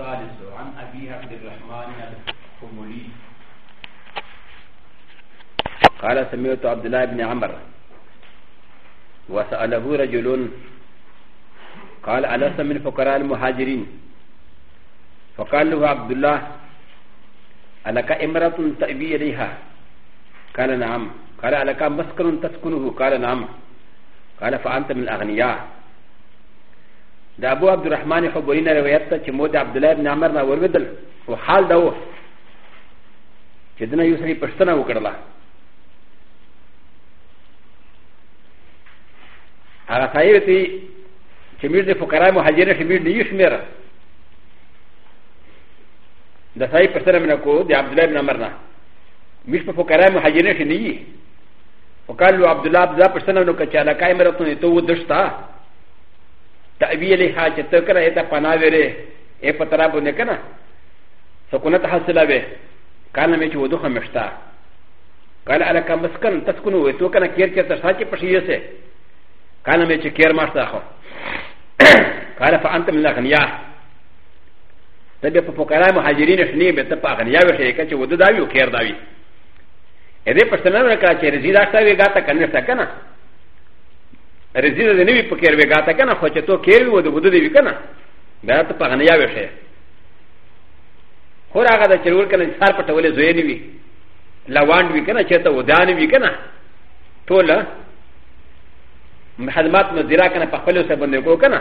الثالث عن أبي عبد الرحمن الحمولي قال سمعت عبد الله بن عمر وسأله رجل قال ألست من فقراء المهاجرين فقال له عبد الله ألك امرأة تأبي إليها قال نعم قال ألك مسكن تسكنه قال نعم قال فأنت من الأغنياء د ابو عبد الرحمن حبوري نه روایت ته چې مو د عبد الله بن عمر نه ورودل او حال دا و چې دنه یو سړي پښتنه وکړله هغه سړي ته چې میر د فقرا مهاجر شي میر نه یشمره د سړي پښتنه منه کو د عبد الله بن عمر نه میر په فقرا مهاجر شي نه یي وقالوا عبد الله عبد الله پښتنه نو کچاله کای مرته ته و دشتا تاويل ها چې تکره ته پناويره اي پترا باندې کنه سکونت حاصله وي کانه مې چې ودوخه مشتا قال الک مسکن تسكن وي تو کنه کیر کې تر ساتي پښې سه کانه مې چې کیر ماشتا خو قال فانت من الاغنياء تبي په فقراء مهاجرين شني به ته په اغنياء وشي کچ ودو دا یو کیر دا وي اې دې پښتنه راکا چې رزي راځي دا کنه څه کنه ر ز ي ن ه نبي فكر بغاتا كان خوشتو كيري ودو بدو دي كان بات فغنيا وشي هورا غدا تشرور كان انسار فتولي زيني بي لوان بي كان شتا وداني بي كان تولا محلمات مزيرا كان فقلو سبندكو كان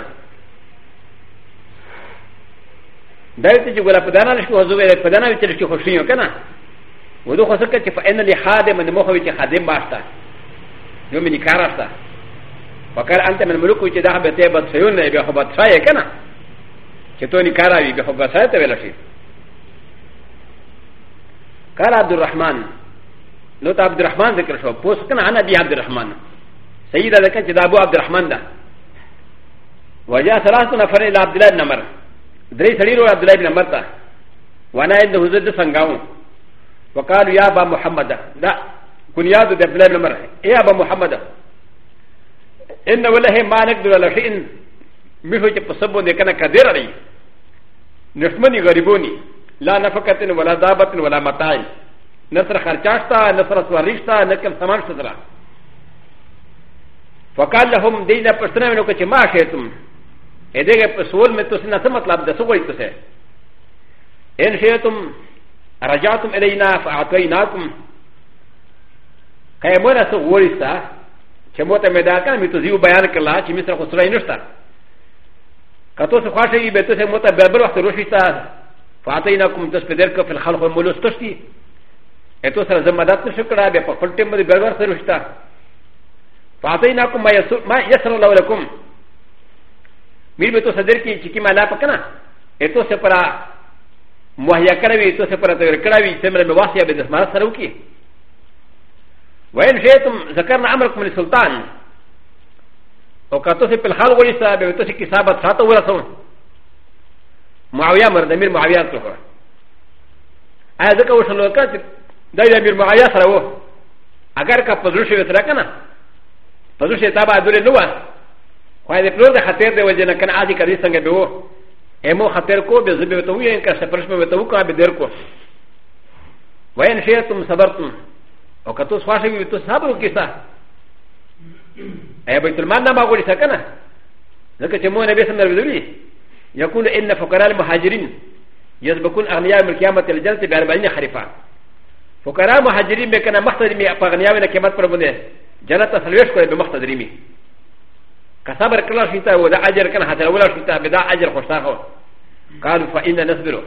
دائما تجي ولا فدانا لشكو هزوبي فدانا بتلشكو خوشيو كان ودو خسرت فإن لي خادم من مخوي خادم باشتا يومي كارتا وكان انت من ملوك وجد احبت بات سيون بحبت سايكنا كتوني كاراوي بحبت سايت ولشي قال عبد الرحمن لو عبد الرحمن ذكر شو بوسكنا انا بي عبد الرحمن سيدة ذكر جد ابو عبد الرحمن ده وجاء ثلاثة نفر الى عبد الله بن عمر دري سريرو عبد الله بن عمر ده وانا عند حضرت سنگاو وقالوا يا ابا محمد ده كنياد عبد الله بن عمر ايه ابا محمد ده ان ولله مالك دولا شيء مشو چې په سبو نه کنه قدر لري نشمنی غریبونی لا نفقت ولا دابت ولا متاع نصر خرچاشتا نصر سوارشتا نکم سامان شترا فقال لهم دینا پسنا منو کچھ ما شیتم ادھے گے پسول میں تسی نسا مطلب دسو گئی تسے ان شیتم رجعتم الینا فاعطیناکم قیمونا سو غورستا چې موته مې دا کړم ته زیو بیان کړل چې مې سره خسرای نشته کته څه خوښه یې به ته موته به بل وخت روشي تا فاتینا کوم تاسو په درک په خلق مولوس تشتي اته سره زمادات نشو کړه به په خپل ټیم باندې بل وخت روشتا فاتینا کوم ما یسر الله لكم مې به ته صدر کې چې کی مالا پکنه اته سره پرا مهیا کړوي ته سره پرا ته کړوي چې مې واسیا به د سمار سره وکي وإن شئتم ذكرنا أمركم للسلطان وكاتوسي بالحال ولسا بيتوسي كسابة ساتو ورسون معاوية مرد أمير معاوية تلقى أنا ذكر وشلو كانت دايما أمير معاوية سراوه أجر كفزوشي وتركنا فزوشي تابع دولي نوا وهذا بلور ده خطير ده وجهنا كان عادي كريس سنجا بيوه امو خطير كو بزبي بتوه ينكر سفرش بتوه كا بدير كو وإن شئتم صبرتم او که تاسو خوښ وي تاسو صبر وکړئ ایا بیت المال نه باغوري سکنه ځکه چې مو نبی سم ویلي یقول ان فقراء المهاجرين يسبقون اغنياء من قيامه الجنه ب 40 خريفا فقراء مهاجرين بكنا مختدمي اغنياء من قيامه پر بده جنت تسلوش کوي به مختدمي كصبر كلا شيتا ودا اجر كان حتى ولا شيتا بدا اجر خوشتاخو قالوا فإنا نصبر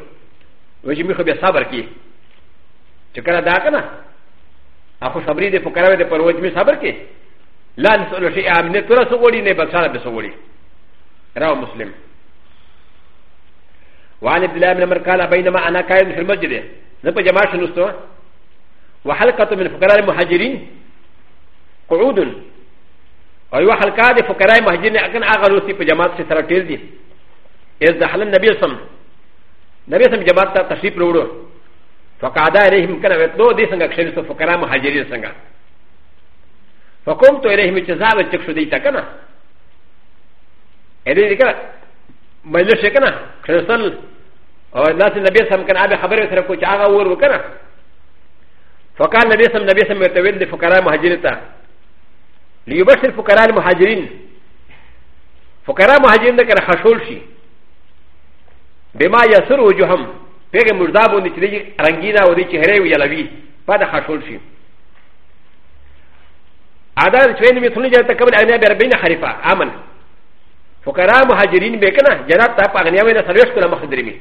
وجميخ بصبر كي چکر ادا کنه アフサブリでポカラでパロジミサブキランソルシアムネトラソウリネバサラベソウリラウムスリム وعن عبد الله بن مركانا بينما انا كائن في المسجد نبقى جماعه نستوى وحلقه من فقراء المهاجرين قعود ويو حلقه دي فقراء المهاجرين اكن اغلوسي في جماعه ستراتيل دي اذ دخل النبي صلى الله عليه وسلم النبي صلى الله عليه وسلم جماعه تشريف لورو فقادا عليهم كان ويتلو دي سنگا كشري سو فقرا مهاجرين سنگا فقمت إليهم جزاب تكشو ديتا كنا إليه دي كنا مجلس كنا كرسل أو الناس النبي سم كان أبي خبر يسرق كوش آغا ور وكنا فقال النبي سم النبي سم يتوين دي فقرا مهاجرين تا ليبشر فقراء المهاجرين فقراء المهاجرين كان خشول شي بما يسر وجوههم ペグムダボンディチリランギナウディチヘレウヤラビパダハショルシーアダルチェンミツニジャタカブアニアベルビナハリファアマンフォカラムハジリンベカナジャラタパアニアベナサルスクラマハデリミ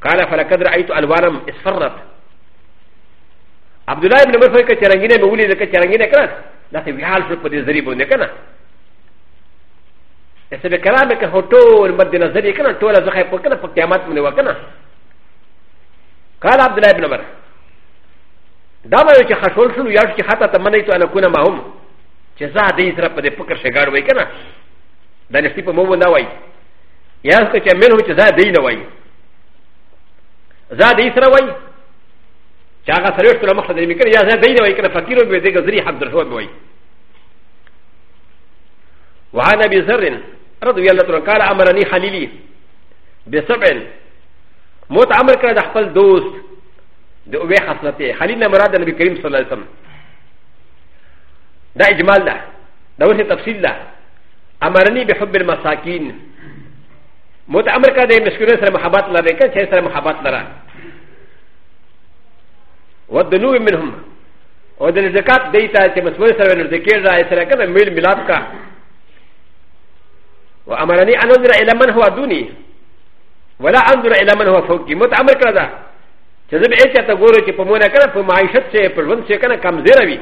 カラファラカダアイトアルワラムイスファラッアブドライブのフォーカチェランギナウディチェランギナカナなぜ、ウィハルフォーカチェランギナカナ س ب ك ر ا م ك هو طول مد نظري كنا طول زخي فكنا فكيامات من وكنا قال عبد الله بن عمر دام يوش خشول شنو يارش حتى تمنيت أن أكون معهم جزاء دي سرا بده فكر شغار وي كنا دانشتي په مو نه وای یا څه چې منه چې زاد دی نه وای زاد یې سره وای چې هغه سره ټول مخ دې میکره یا زاد دی نه وای کنه فقیر به دې غزري حق درته وای وعن ابي ذر رضي الله عنه قال امرني خليلي بسبع موت امر كان دخل دوست د اوي حسنته خليلنا مراد النبي كريم صلى الله عليه وسلم دا اجمال ده دا وسه تفصيل ده امرني بحب المساكين موت امر كان ده مسكين سره محبات لره كان شي سره محبات لره والدنو منهم او د زکات دیتا چې مسوي سره نزدیکی راځي سره کنه میل ملاب کا وامرني ان انظر الى من هو دوني ولا انظر الى من هو فوقي مت امر كذا جذب ايش تقولوا كي بمونا كنا في معيشت شيء بلون شيء كنا كم زيرا بي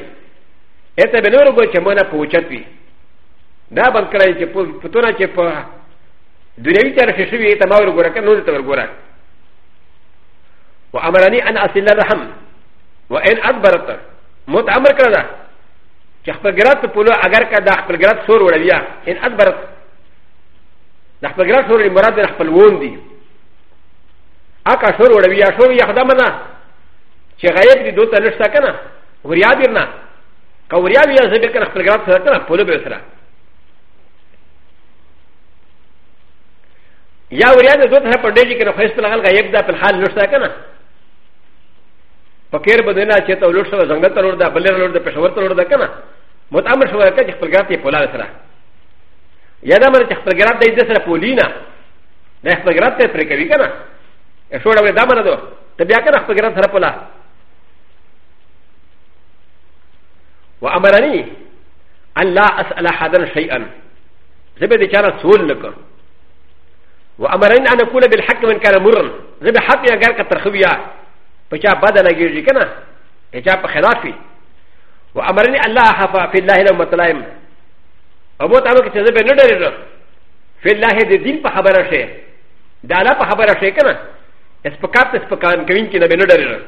ايش بنور بقول كمونا بوجت بي دا بند كلا كي بتونا كي ب دنيوي تعرف شو بي تماور غورا كنا نود تمر غورا وامرني ان اصل الرحم وان اكبرت مت امر كذا چې خپل ګرات په پلو اگر کا دا خپل ګرات سور وړیا ان اکبرت ن خ ب ل ر ا ش و ر مراد ن خ ب ل و ن دي ا ك ا ش و ر و ر و ي ا ش و ر ي خ د م ن ا ش غ ي ب دي دوتا نشتا كنا وريا بيرنا كوريا بيا زبير كنا خ ب ل ر ا ش سرقنا فولو بيسرا يا وريا دي دوتا هاپرديجي كنا خيس بلغل غيب دا بالحال نشتا كنا فكير بدنا چه تولوش سوا زنگل تلور دا بلير لور دا پشور تلور دا كنا متعمر شوار كنا خ ب ل ر ا ش يا فولار سرقنا やなまでプレグラディスラポリーナ。なプレグラディスプレカリカナ。エショラウェダマラド。タビアカナプレグラディスラポラ。ワアマラニ。アンラアスアラハダルシェアン。ゼベディチャラソウルカ。ワアマラニアナコレビルハキメンカラムルン。ゼベハピアガーカタヒビア。パチャバダナギリカナ。エチャパヘラフィ。ワアマラニアラハファフィラヘラマタライム。او مو تاسو کې چې به نه ډېر نه فلله د دین په خبره شي د الله په خبره شي کنه اسپکات اسپکان کوین کې نه به نه ډېر نه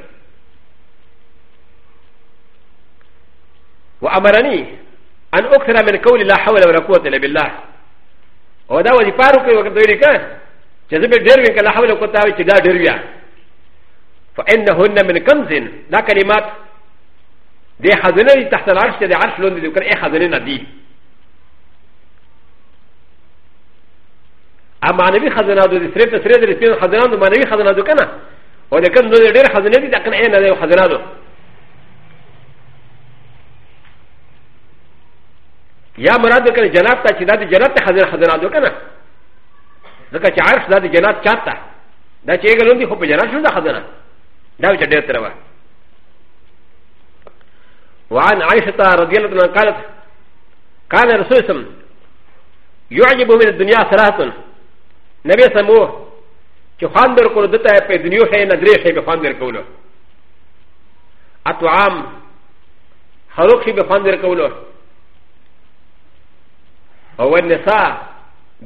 وامرني ان اكثر من قول لا حول ولا قوه الا بالله او دا وځي پارو کې وکړ دوی کنه چې به ډېر وي کله حول قوت او چې دا ډېر وي فانهن من كنز دا کلمات دي حضنه تحت العرش دي عرش لون دي وکړه اي حضنه دي アマネビハザナド、スレッスレッスレッハザナド、マネビハザナドカナ。おでかんのでハザナディタカナデハザナド。やまらどかジャナタチダディジャナタハザナドカナ。だからチャーシダディジャナチャタ。だちえがのでほぺジャナシュダハザナ。だうちゃでたらば。وعن عائشة رضي الله عنها قالت كان رسول الله يعجب من الدنيا ثلاثة ن ب ي سمو ك خ ا ن د ر ك و ل د ت ا ب د ن ي و ش ي ن د ر ي ش ي ب خ ا ن د ر ك و ل و أ ت و ع م ح ر و ك ش ي ب خ ا ن د ر ك و ل و او ا ل ن س ا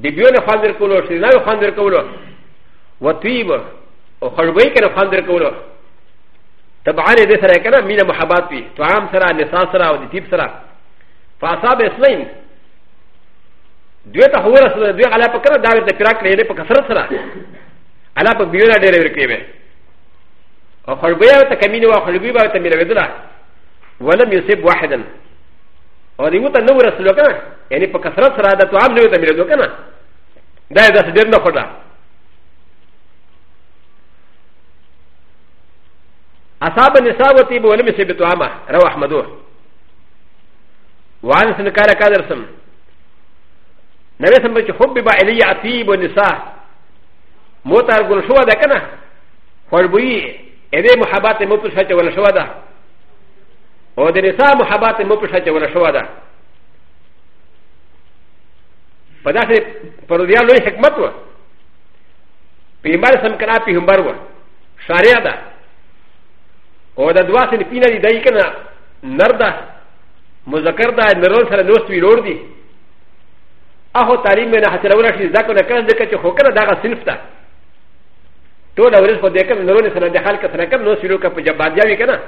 د ب ي و ن خ ا ن د ر ك و ل و ش ي ن ا ب خ ا ن د ر ك و ل و و ت و ي ب او خ ر ب ي ك ن خ ا ن د ر ك و ل و طبعا د س ر ا ك ن ا مين محبات بي ت و ع م سرا ن س ا سرا و د ت ي ب سرا فاصاب اسلام دوی ته هو رسول دوی علا په کړه دا ورته پیراک لري په کثرت سره علا په بیونه ډېر ورکړي وي او خړبیا ته کمینه وا خړبی به ته میروي دلا ولم یصب واحدا او دیو ته نو رسول کنه یعنی په کثرت سره دا توام نه ته میروي کنه دا یې داس ډېر نه خړه اصحاب النساء وتيب ولم يصب توامه رواه احمدو وعن سنكار كادرسم ن ب ي سمى حب ب ع ل ي عتيب والنساء موتى يقول شو هذا كنا فربوي ادي محبات موتى شاتي ولا شو هذا و د نساء محبات موتى شاتي ولا شو هذا فداخل فروديا لوي حكمته بيمار سم كنا بهم بروى شارع ده و د دواسن فينا لديكنا نرده مذكر ده نرون سرى نوستي لوردي اهو تعلیم نه حاصلونه شي ځکه نه کړه ځکه چې خو کړه دغه صنف ته ټول اورز خو دې کم نورو سره د خلک سره کم نو سلو کا په جبات جاوي کنه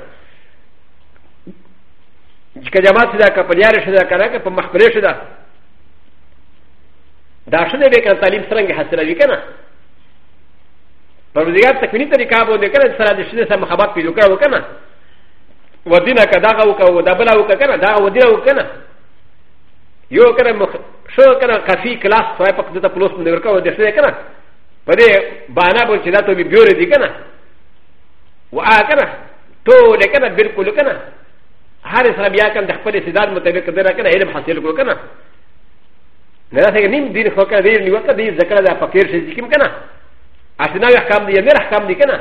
چې جماعت دا کا په یار شدا کنه په مخبره شدا دا شنه به کنه تعلیم څنګه حاصلوي کنه پر دې تکوینی طریقه به دې کنه سره د شنه سره محبت پیدا کړو کنه ودینه کداغه وکړه دا بلا وکړه کنه دا ودینه وکړه よかれもしょかなカフィークラスとはパクトプロスの中をですねかな。パレバナブチダトビビューレディカナ。ワーカナ。トーレカナビルコルカナ。ハリスラビアカンダパレスダムテレカデラカナエレムハセルコルカナ。なぜにディルフォカディルニワカディザカダパケルシジキムカナ。アシナガカムディアメラカムディカナ。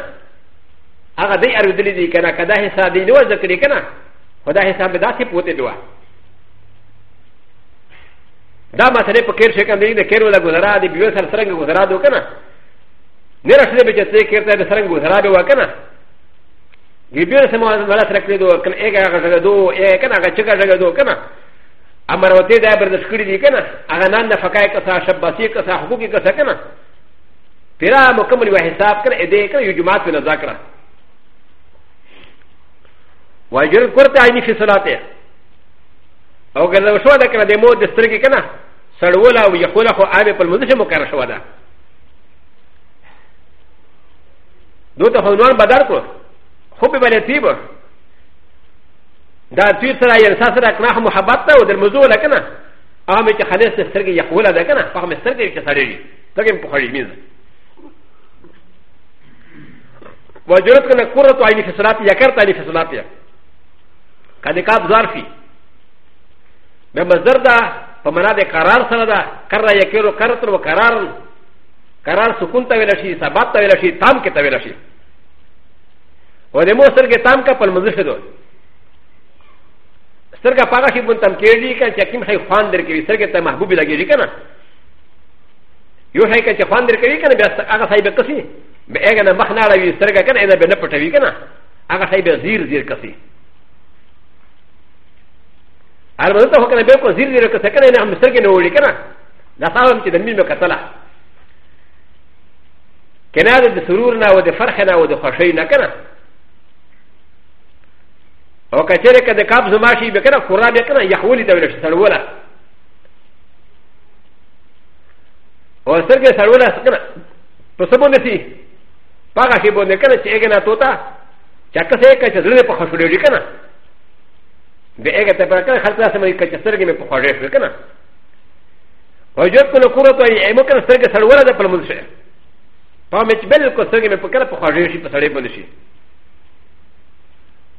アガディアルディディカナカダヘサディノワザクリカナ。ホダヘサベダセポテドワ。ダマセレポケーションができるぐらいで、ビューサーサングラドカナ。ネラセレビジェテケーターサングラドカナ。ギビューサマーマラセレドカンエガガドエカナガチェガガドカナ。アマロテダブルスクリディケナ。アガナンダファカイカサシャバシカサホキカサカナ。ピラモカムリワヘサーカエデカユジマツナザカラ。ワジュルコタイニフィソラテ。او ګرځو شو دا کنه د مو د سترګې کنه سړولا او یخولا خو عام په مزه مو کار شو دا دو ته هنوان بدل کو خو په باندې تیب دا تیر سره یې اساس سره کنه محبت ته او د مزو لکنه عام چې خالص د سترګې یخولا دا کنه په هم سترګې کې سړې تګم په خړې مینځ وجرت کنه قرۃ عین فصلات یا کرت عین فصلات یا کله کاب ظرفی ب مزر دا په منا د قرار سره دا کر را یکیرو کرتر و قرار قرار سکون ته ویل شي ثبات ته ویل شي تام کې ته ویل شي و د مو سرګه تام کا په مزر شدو سرګه پاګه شي بن تم کېږي کا چې کیم خي خوان در کې سرګه ته محبوب لګيږي کنه یو شي کا چې خوان در کې کنه بیا هغه صاحب کسي به هغه نه مخ نه راوي سرګه کنه اذا به نه پټوي کنه هغه صاحب زیر زیر کسي アルバトホカレベコ、ジリラカセカレナムセケノウリカナ、ナサウンチデミメカタラ。ケナディスルーナウデファヘナウデファシェイナカナ。オカチェレカデカブズマシベカナ、コラベカナ、ヤホリダウレシサルウラ。و س ر ج ه سرولا سكنا فسبون سي فاغا شبون كنا شيئا توتا شكا سيكا شزلنا فخشولي كنا でえがたからかたさまにかちさげめこはれるかな。おじょっこのころとえもからさげさるわらだぱもし。パメチベルコさげめこからこはれしぱされぼりし。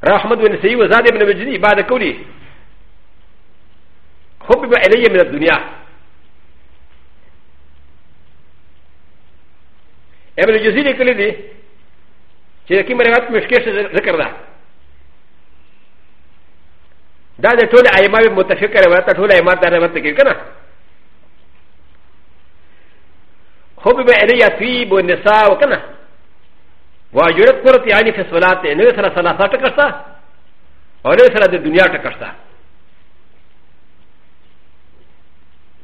ラハマドウィンセイウザディブルジニバーデコリ。ホピバエレイメルドニア。エブルジュジリクリディ。チェキマラットミスケーションでかだ。だで、トレアイマーもたしかれたトレアマーだなってきかな。ほびべエリアフィーボネサーオカナ。わゆるコロティアニフェスワラテ、ネサラサラサタカサ、オレサラデュニアタカサ。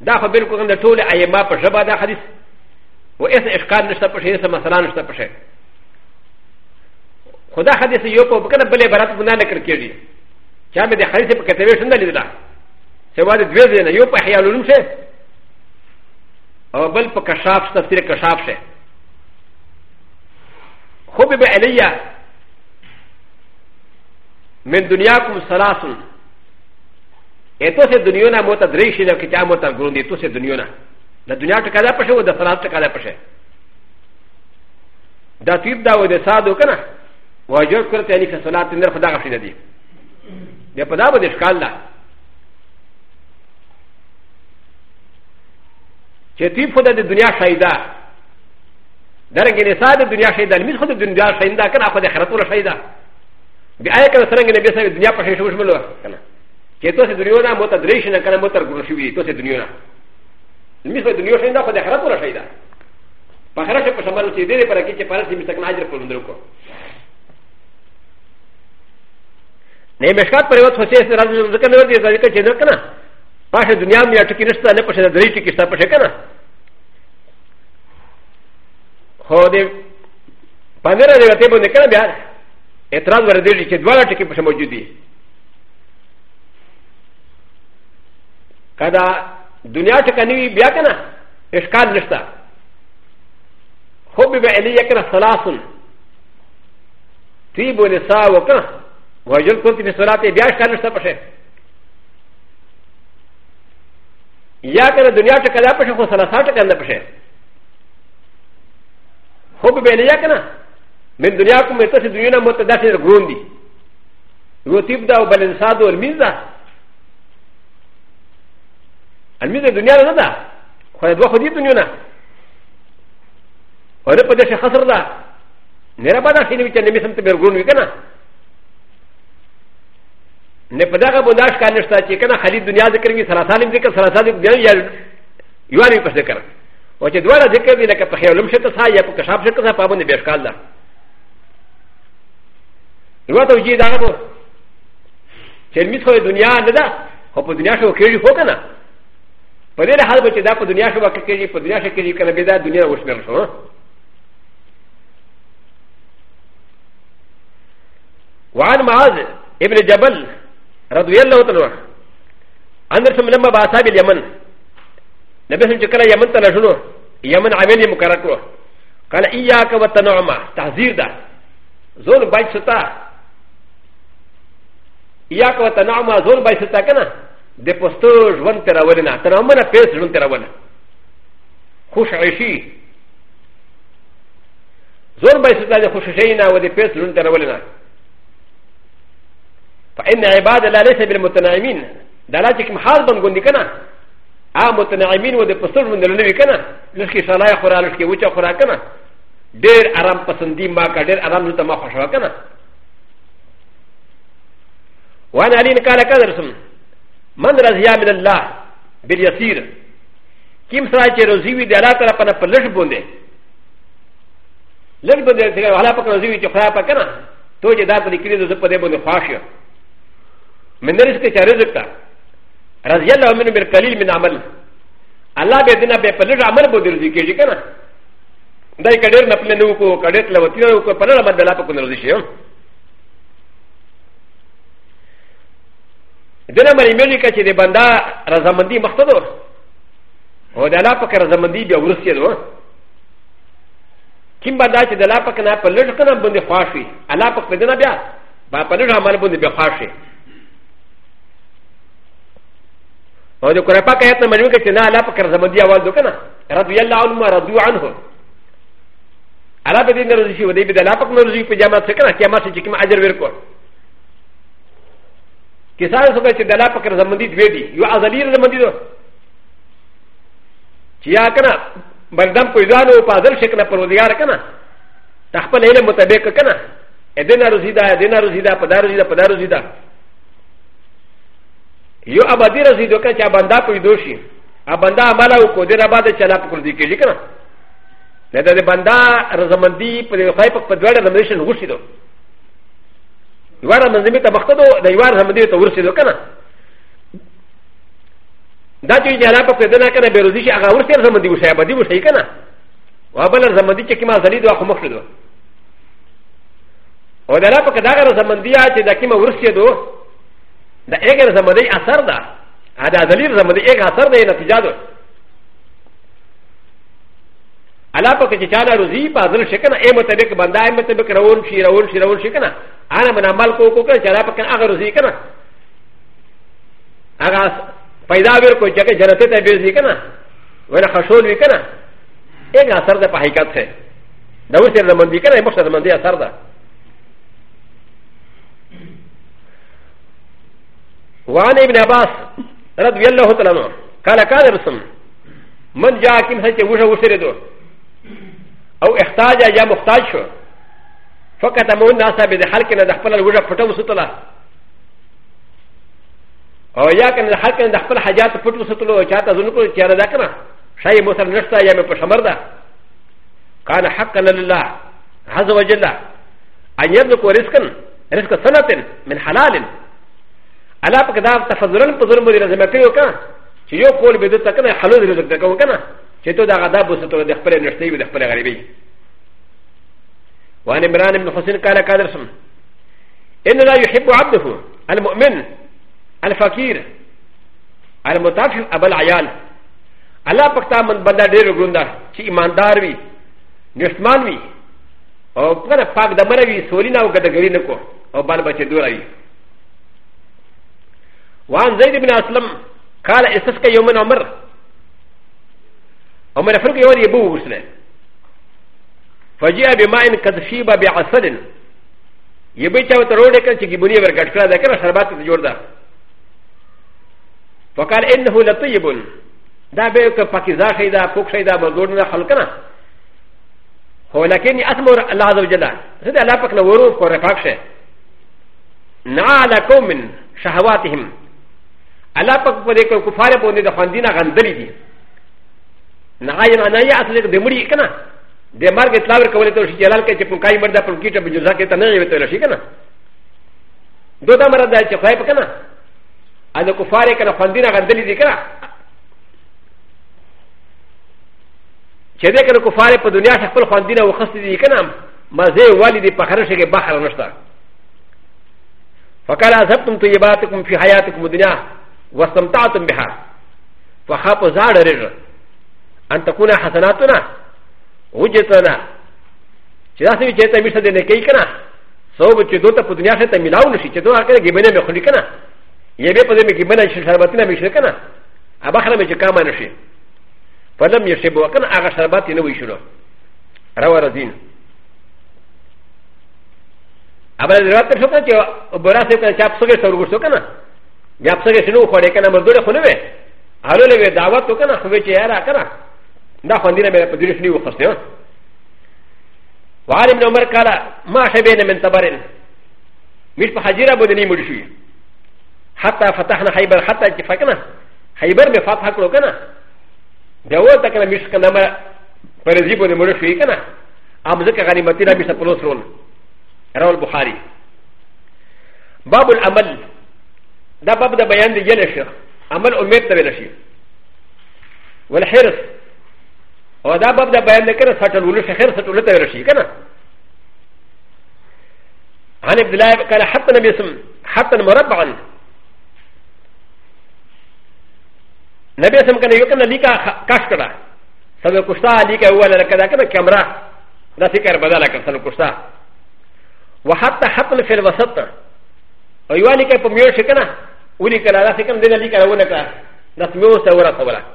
だほびるこんでトレアイマーパシャバダハリス。و اس اشكال نشتا پشه اسا مثلا نشتا پشه خدا حدیث یو کو بکنه بلے برات گناہ نکر کیڑی チャメでハリセプケテベシンダリラ。セワディベゼナヨパヘアルシェアバルパカシャフスタスティレカシャフシェホビベエリアメンドニアコムサラスンエトセドニオナモタデレシナキタモタグロンディトセドニオナダドニアトカラパシェウダサラスカラパシェダティブダウデサドカナワジョクルテニフェソラティンダフダフィナディでパダバディスカンダチェティフォディドニアシャイダダレギネサーディドニアシャイダミスホディドニアシャイダカナフォディハラトラシャイダビアイカナサランギネベサディドニアパシャシュウシュウチェトセドニオナモタデレシナカナモタグロシュウィトセドニオナミスホディドニアシャイダフォディハラトラシャイダパハラシャパシャマルチディレパラキチェパラシミスタクナジャフォルンドロコ نه مشکات پر یو څه سره ځکه نور دي ځکه چې نه کنه پښه دنیا مې اټکی نشته نه پښه درې ټکی شته پښه کنه هو دې پندره دې ته باندې کنه بیا اعتراض ور دي چې دواړه ټکی پښه موجود دي کدا دنیا ټکی نیوی بیا کنه اشکال نشته خو به علی کنه ثلاثن تیبو نساء وکنه وجل كنت من صلاتي بياش كان نشتا پشه يا كان دنيا تكلا پشه خو سلاسا تكلا پشه خوب بيني يا كنا من دنيا كم اتس دنيا متداسر گرون دي روتيب دا وبالانساد والميز دا الميز دنيا نه دا خو دوا خو دي دنيا نه ولكن هذا هو خسر لا نرى بعض الشيء يمكن ان يكون هناك نه په دغه بنداش کار نشته چې کنه خالي دنیا ذکر وي سلاسل ذکر سلاسل دنیا یو اړ په ذکر او چې دواړه ذکر دي لکه په خیالم شته سا یا په کشاف شته سا په باندې بشکال ده یو ته وجي دا غو چې می خو دنیا نه ده خو په دنیا شو کېږي خو کنه په دې حال به چې دا په دنیا شو کېږي په دنیا شو کېږي کنه به دا دنیا وشمیر شو وعن معاذ ابن جبل رضي الله عنه اندر سم لما باصاب اليمن نبي سم جكلا يمن تلا شنو يمن عملي مكركو قال اياك والتنعمه تحذير ده زور بايت ستا اياك والتنعمه زور بايت ستا كنا د پستو ژوند تر اولنا تنعمه پیس ژوند تر اولنا خوش عيشي زور بايت ستا د خوششينا و د پیس ژوند تر اولنا فان عباد الله ليس بالمتنعمين دلاتك محاربا قندكنا ا متنعمين ودي بصر من النبي كنا لشكي شرايا خرا لشكي وجه خرا كنا دير ارام بسندي ما كدير ارام زوتا ما خشوا كنا وانا علي قال كذا رسم من رضي من الله باليسير كيم سراجي رزيوي دلاتا لقنا بلش بوندي لك بوندي على بك رزيوي تخرا بكنا توجد دار بني كريدو زبدي بوندي خاشيه من رزق چا رزق تا رضی اللہ منو بر قلیل من عمل اللہ بے دنا بے پلر عمل بو درزی کیجی کنا دای کډیر نپله نو کو کډیر تلوتی نو کو پنه باندې لا پکو نرزی شیو دنا مری مې کې چې د بندا رضامندی مختدو او د لا پکې رضامندی بیا ورسې دو کیم بندا چې د لا پکې نه په لږ کنه باندې خواشي الله پکې دنا بیا با په لږ عمل باندې بیا خواشي او د قرآن پاک آیت نه معلومه کړه چې نه الله په کرزمدي اول دو کنه رضی الله عنهم رضوا عنه الله به دې نه رضي شي و دې به د الله پاک نه رضي په جامه څه کنه قیامت چې کوم اجر ورکو کسان سره چې د الله پاک کرزمدي دوی دي یو ازلی رضمدي دو چې یا کنه بلدم پیدانو په ازل شکنه پروردگار کنه تخپل علم مطابق کنه ادنا رضی دا ادنا رضی دا پدار رضی دا پدار رضی دا, پدار رضی دا よあばでらずどかちゃばんだぷいどし。あばんだまらうこでらばでちゃらぷくりきじかな。なぜばんだ、らざまんでぷりかいぷくりらめしんうしど。よあらまんでみたばかど、でよあらまんでとうしどかな。だちゅうじゃらぷくりなかなべるし、あがうしゃらまんでうしゃばでうしゃいかな。わばらざまんでちきまざりどあこもくりど。おでらぷくだがらざまんでやちだきまうしど。だエガザマディアサダアダザリザマディエガサダイナティジャドアラパケチャラルジーパズルシェケナエムテベクバンダイムテベクラウンシラウンシラウンシェケナアラマナマルココケチャラパケアガルジーケナアガファイダーベルコチェケジャラテテベジーケナウェナハショウリケナエガサダパハイカツェダウセラマディケナエモシャラマディアサダ وعن ابن عباس رضي الله تعالى عنه قال كان رسم من جاء كم هل تبوش وسردو او احتاج يا مختاج شو فقط امون ناسا بده حلقنا دخل الوجه فتو ستلا او یا کنه حلقنا دخل حاجات فتو ستلو چاته زنکو چاره دا کنه شای موثر نشتا یا مې په شمر ده كان حقا لله عز وجل ان يملك رزقا رزق سنه من حلال アラパカダータファズルン、パズルムリラズメキヨカ、チヨコールビデタカナ、ハローリルズカウカナ、チトダガダブストレデフレンスティブデフレガリビ。ワネブランのファシンカラカダソン。エンドラユヒポアブドフ、アルモメン、アルファキー、アルモタフィアバラヤン、アラパカタマンバダデルグンダ、チイマンダービ、ニュースマンビ、オプラパクダマラビ、ソリナウガダグリナコ、オバルバチドラビ。وعن زيد بن اسلم قال استسقى يوم عمر عمر فرق يولي ابو غسل فجاء بماء قد شيب بعسل يبيت وتروني كان تجيبني بركات كذا كان شربات الجوردة فقال انه لطيب دا بيك فكذا خيدا فوق شيدا مردورنا خلقنا ولكني اسمر الله عز وجل هذا لا فكنا ورود ورفاق شيء نعى لكم من شهواتهم الله پاک په دې کې کفار باندې د خواندینا غندلې دي نه یې نه یې اصل د مړی کنه د مرګ اطلاع ورکول ته شي جلال کې چې په کای مردا په کیټه په جزا کې ته نه یې وته شي کنه دوه مراد دی چې خای په کنه ا د کفار کنه خواندینا غندلې دي کنه چې دې کنه کفار په دنیا کې خپل خواندینا وخست دي کنه مزه والدې په خرشه کې بحر نشته فقال اذهبتم طيباتكم في حياتكم الدنيا واستمتعتم بها فخاف زاد رجل ان تكون حسناتنا وجهتنا چدا سوی چیتا میشه دینه کی کنا سو بچ دو تا پدنیا سے تملاو نشی چدو اکر گیمنے میں خلی کنا یہ بے پدے میں گیمنے شربتنا میں شر کنا ابا خلا میں چکا منشی فلم یشبو کنا اغا شربت نو ویشلو روا رزین ابا رات شو کنا چ برا سے کنا چاپ سوگے سرگوشو کنا ジャプサゲシノフォレカナムドレフォレベアロレベダワトカナフェチェアラカナダファンディレベプデューシュニウォファステオンワーリムノマカラマシェベネメンタバレンミスパハジラボディニムシュハタファタハナハイバーハタキファカナハイバーメファタクロカナダウォータカナミスカナマパレジボディムシュイカナアムズカガニマティラミスパロスロンラウル・ブハリバブル・アマル دا باب دا بيان دي جل الشيخ عمل امير تبين الشيخ والحرص و دا باب دا بيان دي كنا ساتل ولو شخير ساتل ولو تبين الشيخ كنا عن عبد الله قال حتى نبي اسم حتى مربعا نبي اسم كان يكن ليكا كاشكرا سنو كشتا ليكا هو لكذا كنا كامرا دا سيكار بدالا كنا سنو كشتا وحتى حتى في الوسط ويوالي أيوة كيف ميوشي ウリカラセカンデリカウナカダスミオサウラサウラ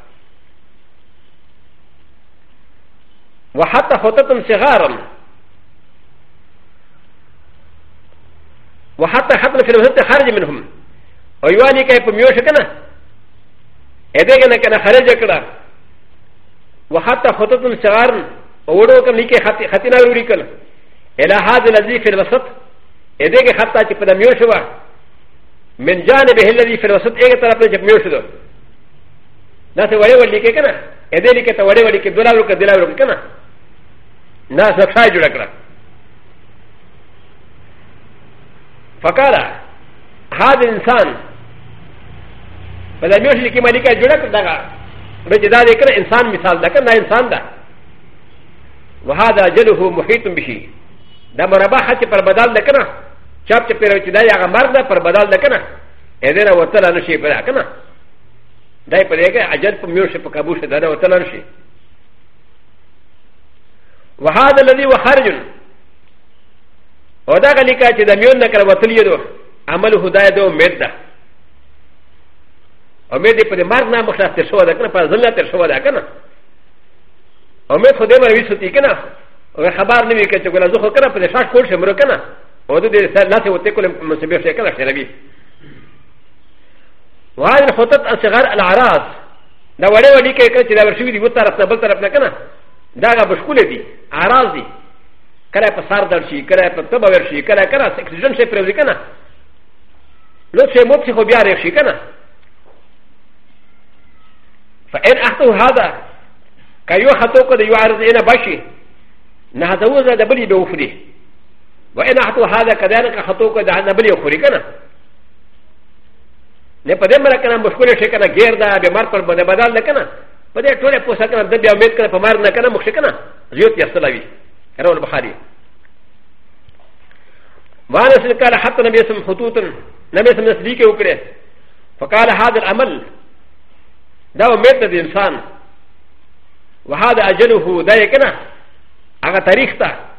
ワハタホタトンセガランワハタハタフィルムテハリミンムオヨアニカイプミオシカナエデガナカナハレジャカラワハタホタトンセガランオロカミケハティナウリカナエラハゼラジフィルムセットエデガハタチプラミオシュワ من جانب الذي في الوسط ايه طرف جب ميوشدو ناس وري ولي كي كنا ادري كي توري ولي كي دولا ولو كي دولا ولو كنا ناس نقشا جوړ کړه فقال هذا انسان بل ميوشي كي مالكا جوړ کړه دا رجي دا دې کړه انسان مثال دا کنه انسان دا وهذا جله محيط به دا مربع حتي پر بدل دا کنه チャプチェペロチダイアガマルダ、パバダルダカナ、エレラワタランシェペラカナ、ダイパレガ、アジャプミューシェプカブシェダラワタランシェ。وهذا الذي وخرج وذاك اللي كانت دميون نكر وطليدو عمل هدايدو مدة ومدة پر مرنا مخلاص ترشوا دا كنا پر ظلنا ترشوا دا كنا ومد خده مروي سوتي كنا وخبار نوي كنا چه قولا زخو كنا پر شاش كول شمرو كنا و د دې سره لاس وته کول مسبه شي کنه شي ربي وهذا الخطط الصغار الاعراض دا وړې وړې کې کړه چې دا ورشي دی و طرف نه بل طرف نه کنه دا غا بشکول دي اعراض دي کله په سر در شي کله په تبه ور شي کله کله اکسیجن شي پرې کنه لو شي مو په خو بیا رې شي کنه فان احتو هذا كيو خطوك دي يعرض الى بشي نهدوز هذا بلي بوفري و ان احتو هذا كذلك خطوك دعنا بلي اخري كنا نه پدې مړه کنه مشکل شي کنه غیر دا به مار پر باندې بدل نه کنه پدې ټوله پوسه کنه د بیا امید کنه په مار نه کنه مخ شي کنه زیوت یستلاوی رواه البخاري وانا سنقال حتى نبي اسم خطوط نبي اسم نسبيك وكره فقال هذا العمل دا امید د انسان وهذا اجله دا یې کنه هغه تاریخ ته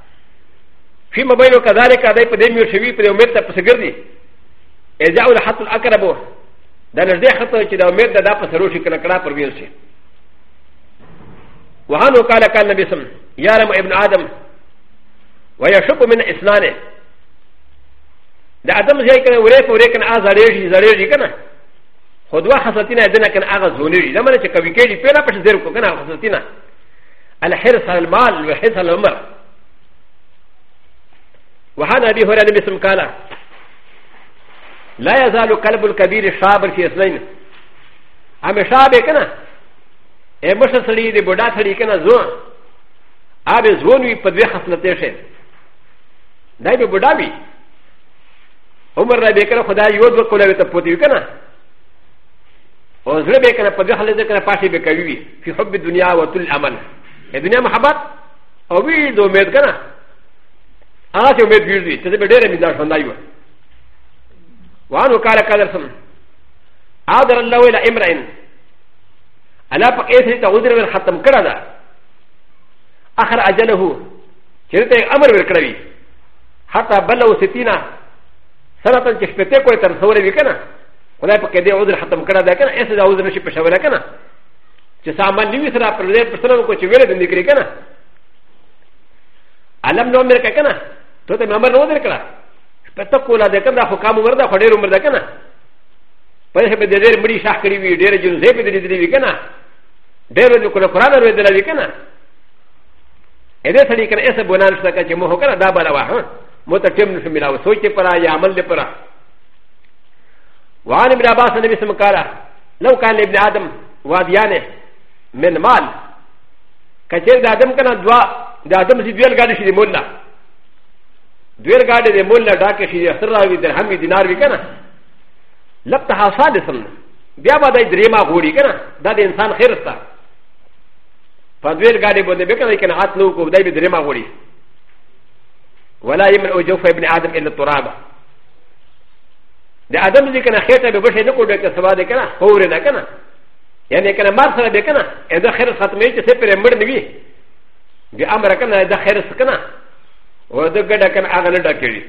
في مبينو كذلك ادى قدام يشوي في امير تقصغردي اذا اول حتى الاقرب دا نزدي حتى كدا امير دا قصروشي كلا كلا قربيلشي وهانو قال كان النبي سم يارم ابن ادم ويشق من اسنانه دا ادم زي كان وريك وريك انا زريجي زريجي كنا خدوا حسنتنا ادنا كان اغا زونيجي لما نتكوي كيجي بلا باش زيركو كنا حسنتنا الحرص على المال والحرص على العمر وهذا ابي هريره باسم قال لا يزال قلب الكبير شابر في اثنين اما شابه كنا اي مشا سري دي بودا سري كنا زو ابي زوني پدوي خصلتي شي دای به بودا بي عمر ربي كنا خدا يو دو کوله ته پوتي كنا او زړه به کنه پدوي خلک کنه پاشي به کوي في حب الدنيا وتل الامل دنیا محبت او وی دو امید کنه アーティメディーズ、テレビデミダーションダイワ。ワノカラカラソン。アダララウェラエムライン。アラパエセタウデルハタムカラダ。アハラアジャナウ。チェルテアマルクラビ。ハタバラウセティナ。サラタンチェペテコエタンソウレビカナ。ウラパケデウデルハタムカラダカナエセダウデルシペシャウレカナ。チェサマニミスラプレゼントのコチュウェルディクリカナ。アラムノメカカナ。とてもなのでから。ペタコラでかんだ、ほかもだ、ほれるもだかな。パレヘペデレムリシャクリビュー、デレジュゼペデリリリカナ。デレジュコラコラベデラリカナ。エレサリカエサボナルサカチモホカラダバラワハ。もたちむすみらう、そういってからやまんでから。ワーニブラバーサネビスムカラ。لو كان لابن آدم واديانه من مال كثير آدم كان دوا آدم زي دوال قال شيء مولا دوير غادي د مول نه ډاکه شي اثر راوي در هم دینار وی کنه لبته حاصل سن بیا به د دریما غوړي کنه دا د انسان خیر ستا په دوير غادي باندې به کنه کنه هات نو کو دای به دریما غوړي ولا يمن اوجوف ابن ادم الا التراب د ادم دې کنه خیر ته به بشه نه کوډه کې سوا دې کنه هور نه کنه یعنی کنه مار سره دې کنه اې دا خیر ختمې چې سپره مړ دی بیا امر کنه دا خیر سکنه و د ګډه کنه هغه نه ډکړي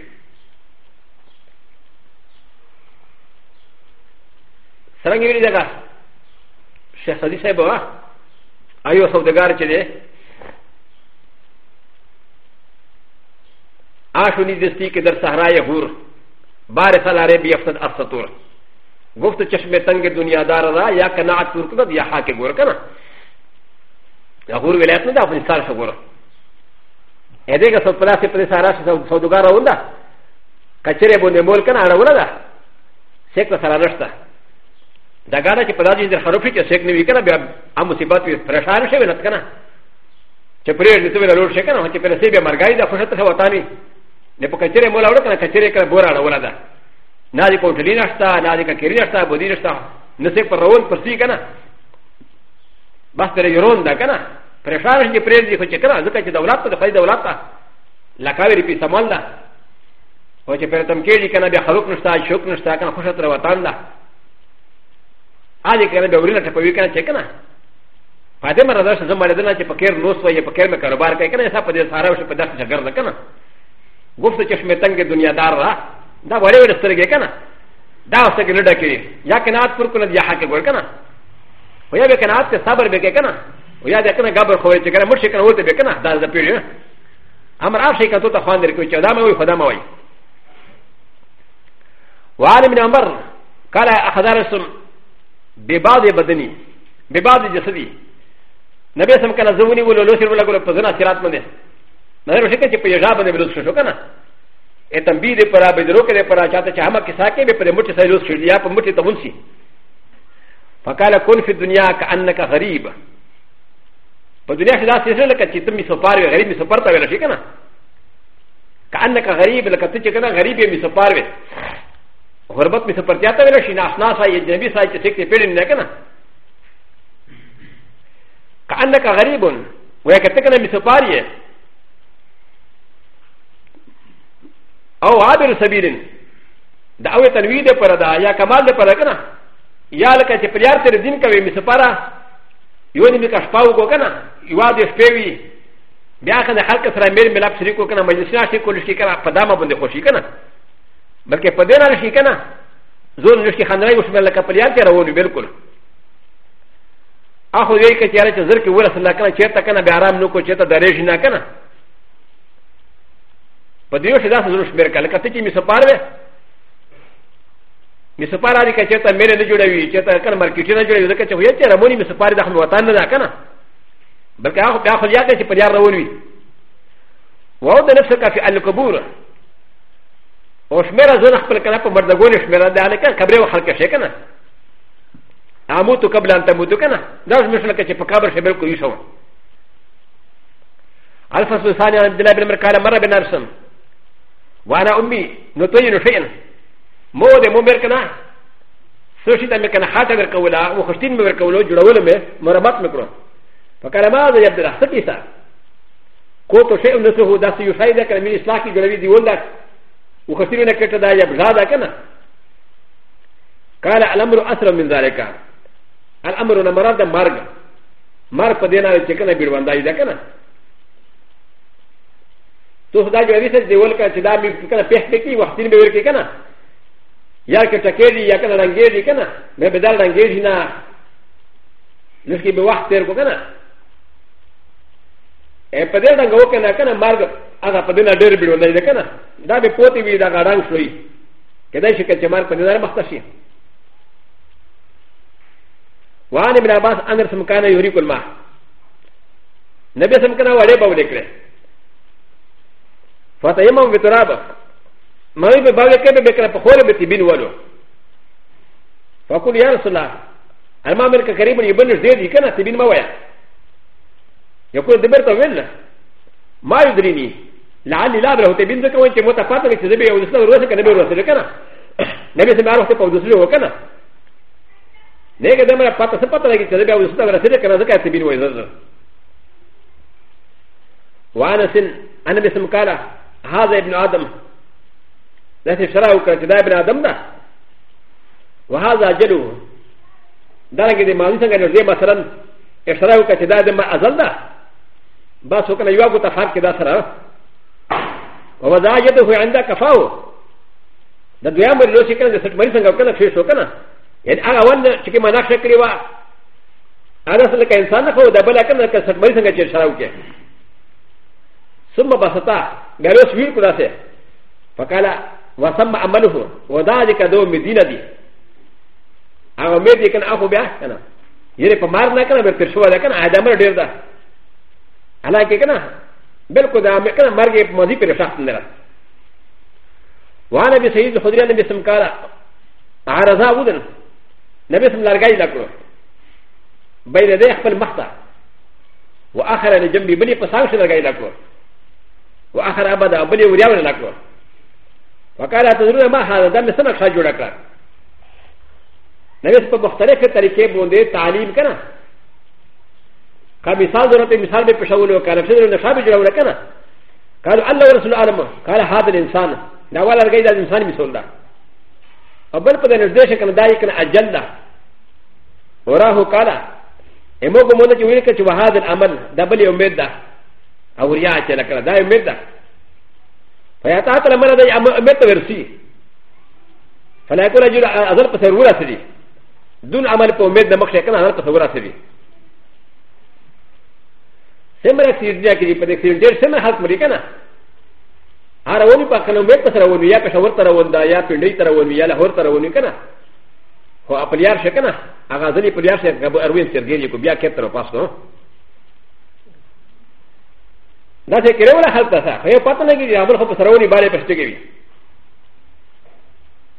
څنګه ویل دا شیخ حدیث صاحب وا ایو سودګار چې دی آشونی دستی که در صحرای غور بار سالاره بیفتد افسطور گفت چشم تنگ دنیا دار را یا قناعت تور کند یا حاک گور کنا یا غور ولایت نه ده افغانستان شو گوره エレガソプラシプレサラシソドガラウンダカチェレボネモルカナラウラダセクサラシタダガラチプラジンでハロフィチェセクニビカナビアムシバトゥプレサラシェベナツカナチェプレイズトゥベラロシェカナチェプレセビアマガイダフォシャタサワタニネポカチェレモラウラカナカチェレカボララウラダナリコトリナスタナリカキリナスタボディナスタネセプラウンプシーカナバステレヨロンダカナ پریشان چې پریزي خو چې کنه ځکه چې دولت ته خپل دولت ته لکاوري په سمال ده او چې پر تم کېږي کنه بیا خلق نشته شوق نشته کنه خوشا تر وطن ده هغه کنه به ورینه ټپوي کنه چې کنه فاده مر راځه زما لدنه چې پکیر نوس وایي پکیر مې کاروبار کوي کنه حساب دې سارا وشه په دغه جګر ده کنه گفت چې مې تنګ دنیا دار را دا وړې وړې سترګې کنه دا اوسه کې لډه کړي یا کنه ات پر کنه یا حق ګور کنه ویا به کنه ات صبر به کنه و یا د کنه غبر خو چې کنه مرشي کنه ورته به کنه دا د پیړې امر اف شي کنه ته خوان در کوي چې دا مې وي خدا مې وي وعلم بن عمر قال اخذ رسم ببعض بدني ببعض جسدي نبي سم کنه زوني ولو لو سر ولا ګل په زنا سرات باندې نه ورشي کنه چې په یجاب باندې بروز شو کنه ا تنبيه دې پرا به درو کې پرا چاته چې هم کې ساکه به پر مټه سایلوس شي یا په مټه تبونسي فقال كن في الدنيا كانك غريب په دنیا کې داسې نه لکه چې ته می سفار وي غریب می سفر ته ویل شي کنه کانک غریب لکه ته چې کنه غریب می سفار وي غربت می سفر چاته ویل شي ناشنا سای جنبی سای چې ټیک ته پیډین نه کنه کانک غریب وای کته کنه می سفار یې او عابر سبیلن دا اوی تنوی ده پر دا یا کمال ده پر کنه یا لکه چې پریار تر دین کوي می سفاره یو دې می کا شپاو کو کنه یوا د شپې وي بیا کنه خلک سره میل ملاب شریک کنه مجلسونه شي کول شي کنه په دامه باندې خوشي کنه بلکې په دې نه شي کنه زور نشي خندای وشمه لکه پلیان ته روانو بالکل اخو یې کې چیرې چې زر کې ورس الله کنه چیرته کنه به آرام نو کو چیرته درېږي نه کنه په دې شي داسې زور شمیر کله کته چې می سپار وې می سپار اړي کې چیرته مېره نه جوړوي چیرته کنه مرکیټ نه جوړوي ځکه چې وې چې رمونی می سپار د خپل وطن نه کنه بلکه هغه بیا خو زیات دی چې په یار روان وي وهو د نفس کافي القبور او شمیره زه خپل کله په مردګون شمیره دی هلکه قبرې وخلکه شي که نه اموتو قبل ان تموتو که نه دا زموږ لکه چې په قبر شي بلکل یو شوم الفصل الثاني عن عبد الله بن عمر قال مر بن ارسم وانا امي نطين شيئا مود ممر كنا سوشيتا مكان حاتا مركولا وخشتين مركولا جرولو مرمات مكرو وكان ماذا يبدو رحتكيسا كوتو شيء نسوه داس يشاهد كان من إسلاكي جلبي دي ولد وكثير من كتا دا يبغادا كنا قال الأمر أسرع من ذلك الأمر نمراد مرغ مرغ بدينا لتكنا بيروان دا إذا كنا تو دا جلبي سج دي ولد كان دا بيكنا بيحكي وقتين بيوركي كنا یا که چکیری یا کنه رنگیری کنه مه بدل رنگیری نه نسکی به وقت تیر کو کنه په دې ډنګ وکنه کنه مرګ هغه په دې نه ډېر بیرو نه کنه دا به پوتې وی دا غړنګ شوی کله چې کچ مرګ په دې نه مخته شي وان ابن عباس انر سم کنه یوري کول ما نبی سم کنه وړې په ولیکره فاطمه ام بتراب مې په باغ کې به کړه په خوره به تبین ولو فقل یا رسول الله امام مرکه قریب یبن دې دې کنه تبین ما وایا يقول دبرت ويل ما يدريني لعلي لا بره تبين ذكا وانت متفاتر كي تبي او تسلو روسك نبي روسك كنا نبي سمع روح تبقى تسلو كنا نيجا دمرا فاتا سفاتا كي تبي او تسلو روسك كنا ذكا تبين ويزر وانا سن انا بسم قال هذا ابن ادم لا تشرعه كذا ابن ادم ده وهذا جلو دارك دي ماضي سنگا نرزي مثلا اشرعه كذا ادم ما ازل ده バスオカナヨガタファーキダサラウワザヤドウエンダカファウダドヤムリロシカンデセッマリサンガカナフィシオカナエアワンダチキマナシャクリワアラスレカンサンダホウダバラカナカセッマリサンガチェシャラウケスマバサタガロスウィルクラセファカラワサマアマルフウウダディカドウメディナディアワメディカンアホビアカナ ي ر ي ق مارنا كان بيرشوى لكن ادمر ديردا アラケケナベルコダメカナマゲマディペルシャンネラワナビセイズホディアンビスムカラアラザウデンナビスムラガイラクロバイデデフェルマタワアハランジャンビブリパサンシュラガイラクロワアハラバダブリウリアンラクロワカラトルマハラダメスナシャジュラクラナビスムバフタレクタリケボンデタリムカナ قال مثال ضربت مثال بشاول وكان ابسل من الشعب جراولا كان قال الله ورسول العالم قال هذا الانسان دعوال ارغي ذا الانسان مثل ده وبل قد نزدش كان داي كان اجل ده وراه قال امو بمونا جويل كان جوا هذا العمل دبل يوميد ده او رياء كان كان دا يوميد ده فيعطاك لما دا يوميد ورسي فلا يكون رجل ازل بسرورة سدي دون عمل بوميد ده مخشي كان عمل بسرورة سدي سمرا سيدنا كي يبقى سيدنا سمرا حس مريكنا هارا وني باكنا ميت بسرا وني يا كشاور ترا وندا يا بندي ترا وني يا لاهور ترا وني كنا هو أبليار شكنا أغازني بليار شك أبو أروين سيرجير يكو بيا كتر وباسكو دا چې کړه ولا حالت تا خو پته نه کیږي عمل خو سره ونی باندې پښته کوي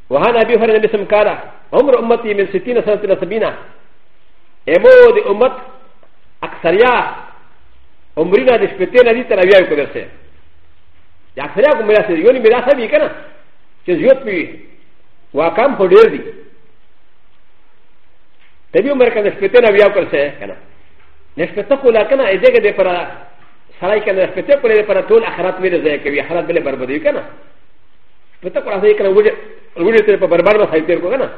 وهان ابي هريره بسم قال عمر امتي من 60 سنه الى 70 امو دي امت اکثريه عمرنا د شپته نه دي تر بیا یو کړسه یا فریا کوم میراث دی یونی میراث دی کنه چې زیات می واقام په ډیر دی ته به عمر کنه شپته نه بیا کړسه کنه نشپته خو لا کنه اې دغه پر سړی کنه شپته پر پر ټول اخرات مې ځای کوي اخرات بل بربادي کنه شپته پر ځای کنه وګړي وګړي تر په برباد وسای تیر کو کنه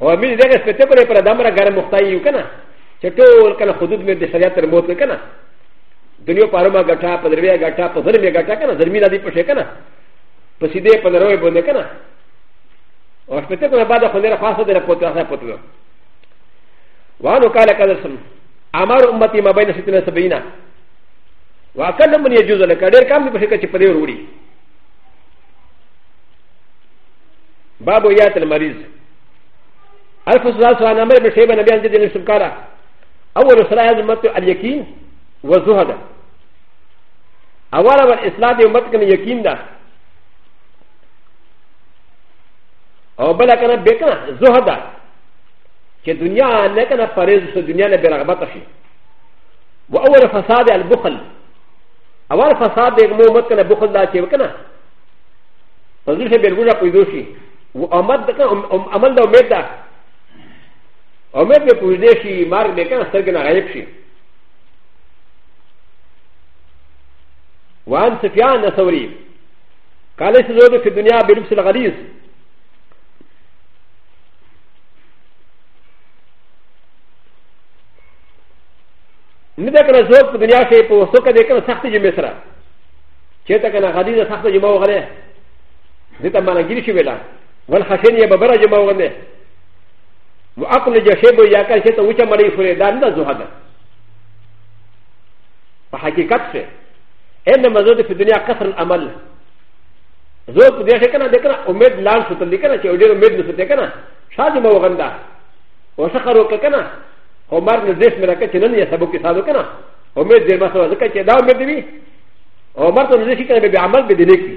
او مې دغه شپته پر پر دمره ګرم مختای یو کنه چې ټول کله حدود مې د شریعت تر موت کې کنه دنیا پارما غټا پدرویا غټا پدرمیا غټا کنه زمينه دې پښه کنه په سیده پدروي باندې کنه او شپته کنه بعد خو نه خاصه دې پوتو خاصه پوتو وانو قال کذا سم امر امتي ما بين 60 و 70 واكل من يجوز لك ډېر کم دې پښه کې پدې وروړي باب یات المریض الف صلاه و سلام علیه بشیبه نبی ان دې نسب کارا اول سره عظمت الیقین و زهد اول اول اصلاح د امت کنه یقین ده او بل کنه به کنه زهد ده چې دنیا نه کنه پرهیز سو دنیا نه برغبت شي و اول فساد البخل اول فساد د امت کنه بخل دا چې کنه فضل سے بیلګه پیدا شي و امت کنه عمل د امید ده و م ر ب ي كوزدي شي مارك بكا سرقنا غيب شي وعن سفيان الثوري قال سيزود في الدنيا بلبس الغليظ ندكنا زوج في الدنيا شيء وسوكا دكنا سخت جمسرا شيتكنا غليظ سخت جمو غليه ندكنا مالا جيشي بلا والحسين يبقى برا جمو غليه و اقل جشبه یا کار شیطه وچه مره فریدان دا زهده په حقیقت سه ان مزود په دنیا کثر عمل زه په دې کې کنه دکنه امید لار څه تل کنه چې ډېر امید نه څه کنه شاده مو غندا او سخرو کنه عمر نه دیش مله کې نن یې سبق کې ساده کنه امید دې ما سره ځکه چې دا امید دی عمر ته نه شي کنه به عمل به دې نه کی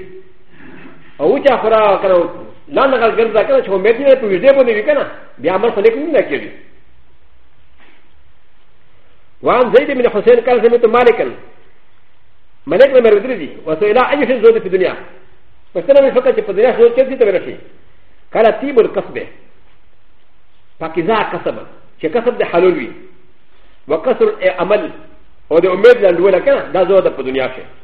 او چا فرا کنه なながるだから、ちょめきなとゆでぼでいかな。であまさねくんだけり。ワンゼイデミのホセンカーゼミとマリカン。マネクのメルディー、ワセラアユシズルピドニア。パセラミフォカチポディアスのチェンジとベラシー。カラティブルカスベ。パキザーカサバ。シェカサブでハロウィー。ワカスルエアマル。おでおめでとうなら、だぞだポドニアシェ。